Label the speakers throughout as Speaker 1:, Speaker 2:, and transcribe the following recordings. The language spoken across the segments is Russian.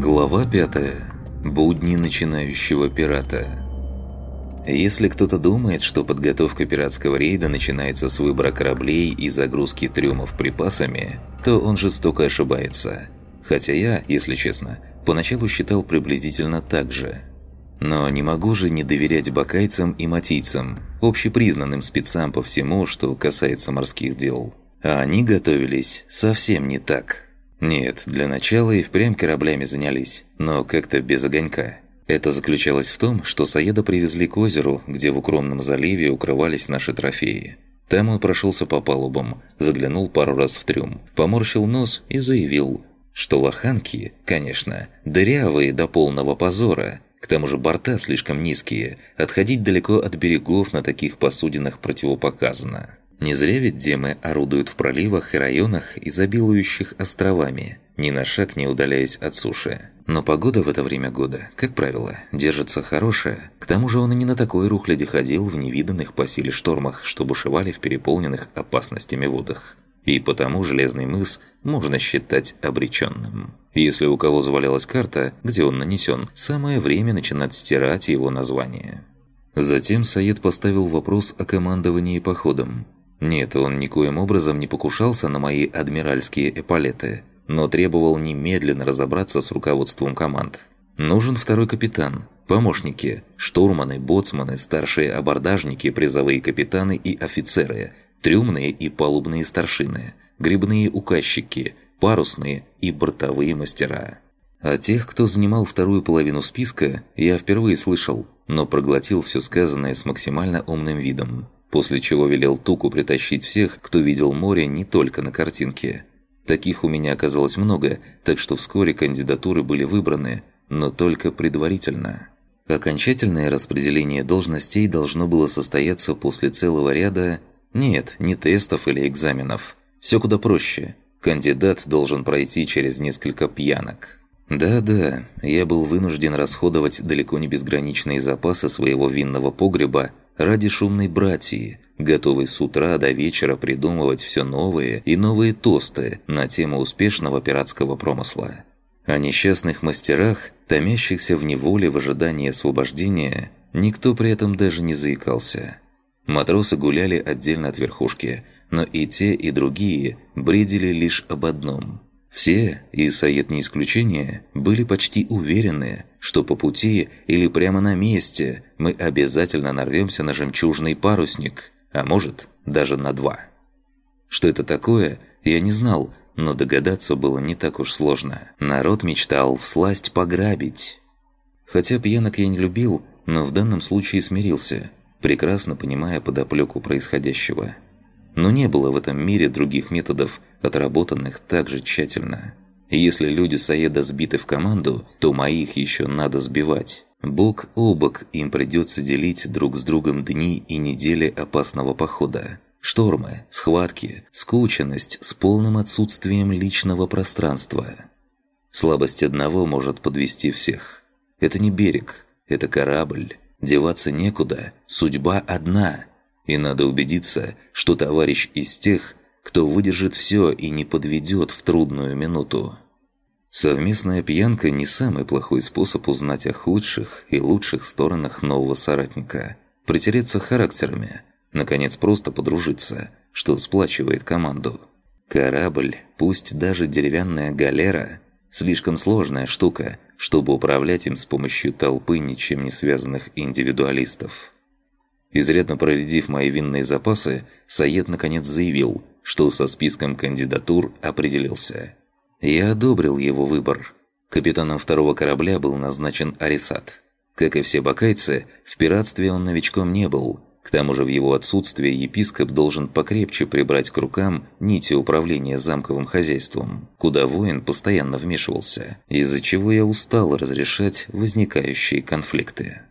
Speaker 1: Глава 5. Будни начинающего пирата. Если кто-то думает, что подготовка пиратского рейда начинается с выбора кораблей и загрузки трюмов припасами, то он жестоко ошибается. Хотя я, если честно, поначалу считал приблизительно так же. Но не могу же не доверять бакайцам и матийцам, общепризнанным спецам по всему, что касается морских дел. А они готовились совсем не так. Нет, для начала и впрямь кораблями занялись, но как-то без огонька. Это заключалось в том, что Саеда привезли к озеру, где в укромном заливе укрывались наши трофеи. Там он прошелся по палубам, заглянул пару раз в трюм, поморщил нос и заявил, что лоханки, конечно, дырявые до полного позора, к тому же борта слишком низкие, отходить далеко от берегов на таких посудинах противопоказано. Не зря ведь демы орудуют в проливах и районах, изобилующих островами, ни на шаг не удаляясь от суши. Но погода в это время года, как правило, держится хорошая. К тому же он и не на такой рухляде ходил в невиданных по силе штормах, что бушевали в переполненных опасностями водах. И потому Железный мыс можно считать обреченным. Если у кого завалялась карта, где он нанесен, самое время начинать стирать его название. Затем Саид поставил вопрос о командовании походом. Нет, он никоим образом не покушался на мои адмиральские эполеты, но требовал немедленно разобраться с руководством команд. Нужен второй капитан, помощники, штурманы, боцманы, старшие абордажники, призовые капитаны и офицеры, трюмные и палубные старшины, грибные указчики, парусные и бортовые мастера. О тех, кто занимал вторую половину списка, я впервые слышал, но проглотил все сказанное с максимально умным видом после чего велел Туку притащить всех, кто видел море не только на картинке. Таких у меня оказалось много, так что вскоре кандидатуры были выбраны, но только предварительно. Окончательное распределение должностей должно было состояться после целого ряда... Нет, не тестов или экзаменов. Все куда проще. Кандидат должен пройти через несколько пьянок. Да-да, я был вынужден расходовать далеко не безграничные запасы своего винного погреба ради шумной братьи, готовый с утра до вечера придумывать все новые и новые тосты на тему успешного пиратского промысла. О несчастных мастерах, томящихся в неволе в ожидании освобождения, никто при этом даже не заикался. Матросы гуляли отдельно от верхушки, но и те, и другие бредили лишь об одном – все, и Саед не исключение, были почти уверены, что по пути или прямо на месте мы обязательно нарвемся на жемчужный парусник, а может, даже на два. Что это такое, я не знал, но догадаться было не так уж сложно. Народ мечтал всласть пограбить. Хотя пьянок я не любил, но в данном случае смирился, прекрасно понимая подоплеку происходящего. Но не было в этом мире других методов, отработанных так же тщательно. Если люди Саеда сбиты в команду, то моих еще надо сбивать. Бок о бок им придется делить друг с другом дни и недели опасного похода. Штормы, схватки, скученность с полным отсутствием личного пространства. Слабость одного может подвести всех. Это не берег, это корабль. Деваться некуда, судьба одна – и надо убедиться, что товарищ из тех, кто выдержит все и не подведет в трудную минуту. Совместная пьянка не самый плохой способ узнать о худших и лучших сторонах нового соратника. Притереться характерами, наконец просто подружиться, что сплачивает команду. Корабль, пусть даже деревянная галера, слишком сложная штука, чтобы управлять им с помощью толпы ничем не связанных индивидуалистов. Изрядно проредив мои винные запасы, Саед наконец заявил, что со списком кандидатур определился. Я одобрил его выбор. Капитаном второго корабля был назначен Арисат. Как и все бакайцы, в пиратстве он новичком не был. К тому же в его отсутствие епископ должен покрепче прибрать к рукам нити управления замковым хозяйством, куда воин постоянно вмешивался, из-за чего я устал разрешать возникающие конфликты.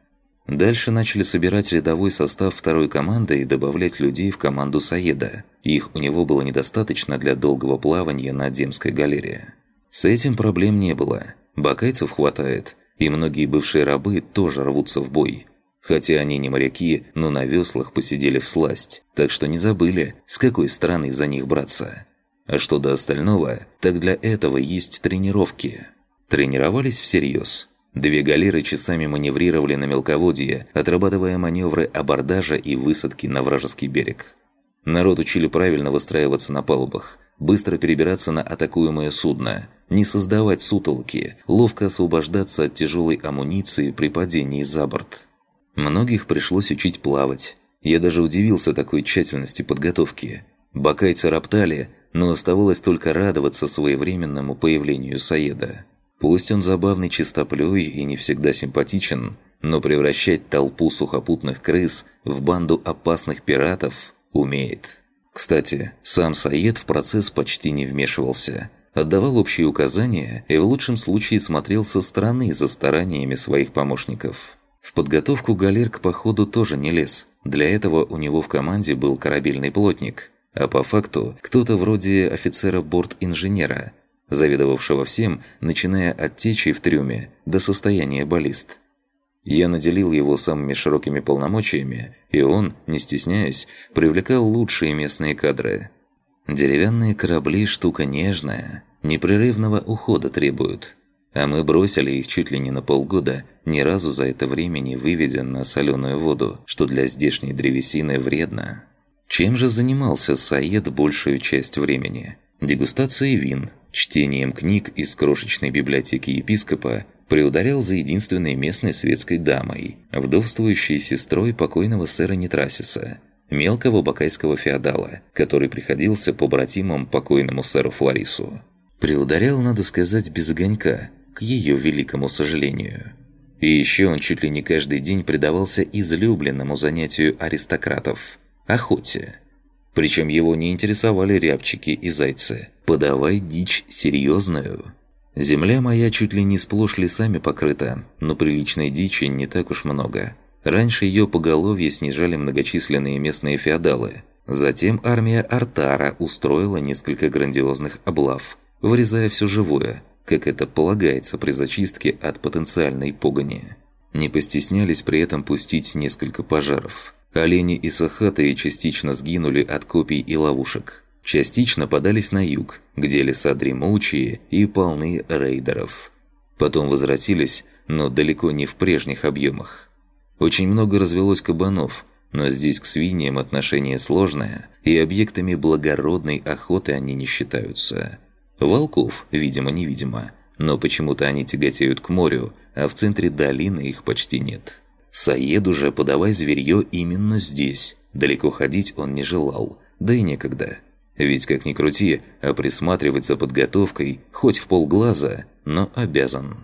Speaker 1: Дальше начали собирать рядовой состав второй команды и добавлять людей в команду Саеда. Их у него было недостаточно для долгого плавания на Демской галерее. С этим проблем не было. Бакайцев хватает, и многие бывшие рабы тоже рвутся в бой. Хотя они не моряки, но на веслах посидели в сласть, так что не забыли, с какой стороны за них браться. А что до остального, так для этого есть тренировки. Тренировались всерьез. Две галеры часами маневрировали на мелководье, отрабатывая маневры абордажа и высадки на вражеский берег. Народ учили правильно выстраиваться на палубах, быстро перебираться на атакуемое судно, не создавать сутолки, ловко освобождаться от тяжелой амуниции при падении за борт. Многих пришлось учить плавать. Я даже удивился такой тщательности подготовки. Бакайцы роптали, но оставалось только радоваться своевременному появлению Саеда. Пусть он забавный чистоплюй и не всегда симпатичен, но превращать толпу сухопутных крыс в банду опасных пиратов умеет. Кстати, сам Саед в процесс почти не вмешивался. Отдавал общие указания и в лучшем случае смотрел со стороны за стараниями своих помощников. В подготовку галер к походу тоже не лез. Для этого у него в команде был корабельный плотник, а по факту кто-то вроде офицера борт-инженера – заведовавшего всем, начиная от течи в трюме до состояния баллист. Я наделил его самыми широкими полномочиями, и он, не стесняясь, привлекал лучшие местные кадры. Деревянные корабли – штука нежная, непрерывного ухода требуют. А мы бросили их чуть ли не на полгода, ни разу за это время не выведя на соленую воду, что для здешней древесины вредно. Чем же занимался Саед большую часть времени? Дегустацией вин, чтением книг из крошечной библиотеки епископа приударял за единственной местной светской дамой, вдовствующей сестрой покойного сэра Нетрасиса, мелкого бакайского феодала, который приходился побратимом покойному сэру Флорису. Приударял, надо сказать, без огонька, к ее великому сожалению. И еще он чуть ли не каждый день предавался излюбленному занятию аристократов – охоте. Причем его не интересовали рябчики и зайцы – Подавай дичь серьезную. Земля моя чуть ли не сплошь лесами покрыта, но приличной дичи не так уж много. Раньше ее поголовье снижали многочисленные местные феодалы. Затем армия Артара устроила несколько грандиозных облав, вырезая все живое, как это полагается при зачистке от потенциальной погони. Не постеснялись при этом пустить несколько пожаров. Олени и сахаты частично сгинули от копий и ловушек – частично подались на юг, где леса дремучие и полны рейдеров. Потом возвратились, но далеко не в прежних объемах. Очень много развелось кабанов, но здесь к свиньям отношение сложное, и объектами благородной охоты они не считаются. Волков, видимо-невидимо, но почему-то они тяготеют к морю, а в центре долины их почти нет. Саеду же подавай зверье именно здесь. Далеко ходить он не желал, да и некогда. Ведь, как ни крути, а присматривать за подготовкой, хоть в полглаза, но обязан.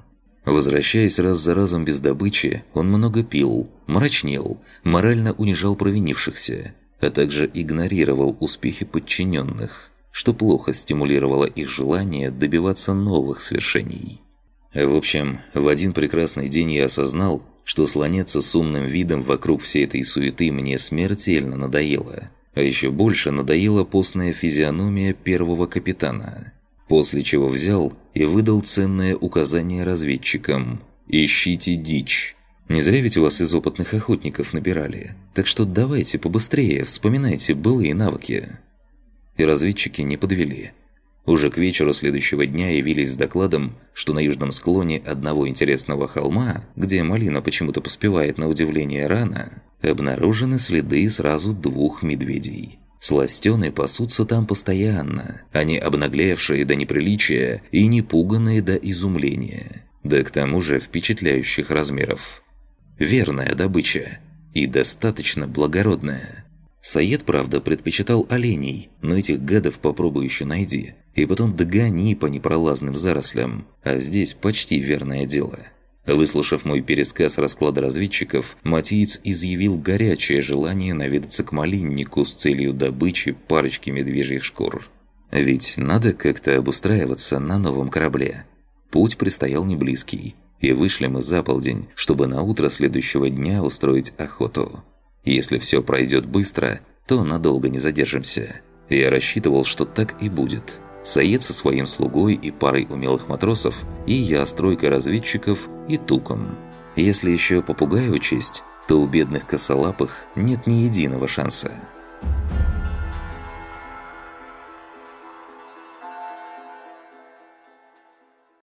Speaker 1: Возвращаясь раз за разом без добычи, он много пил, мрачнел, морально унижал провинившихся, а также игнорировал успехи подчиненных, что плохо стимулировало их желание добиваться новых свершений. В общем, в один прекрасный день я осознал, что слоняться с умным видом вокруг всей этой суеты мне смертельно надоело – а еще больше надоела постная физиономия первого капитана. После чего взял и выдал ценное указание разведчикам «Ищите дичь». Не зря ведь вас из опытных охотников набирали. Так что давайте побыстрее, вспоминайте былые навыки. И разведчики не подвели – уже к вечеру следующего дня явились с докладом, что на южном склоне одного интересного холма, где малина почему-то поспевает на удивление рано, обнаружены следы сразу двух медведей. Сластены пасутся там постоянно, они обнаглевшие до неприличия и не пуганные до изумления, да к тому же впечатляющих размеров. Верная добыча и достаточно благородная. Саед, правда, предпочитал оленей, но этих гадов попробуй еще найди и потом догони по непролазным зарослям, а здесь почти верное дело. Выслушав мой пересказ расклада разведчиков, Матиец изъявил горячее желание наведаться к малиннику с целью добычи парочки медвежьих шкур. Ведь надо как-то обустраиваться на новом корабле. Путь предстоял не близкий, и вышли мы за полдень, чтобы на утро следующего дня устроить охоту. Если все пройдет быстро, то надолго не задержимся. Я рассчитывал, что так и будет. Саед со своим слугой и парой умелых матросов, и я с тройкой разведчиков и туком. Если еще попугая учесть, то у бедных косолапых нет ни единого шанса.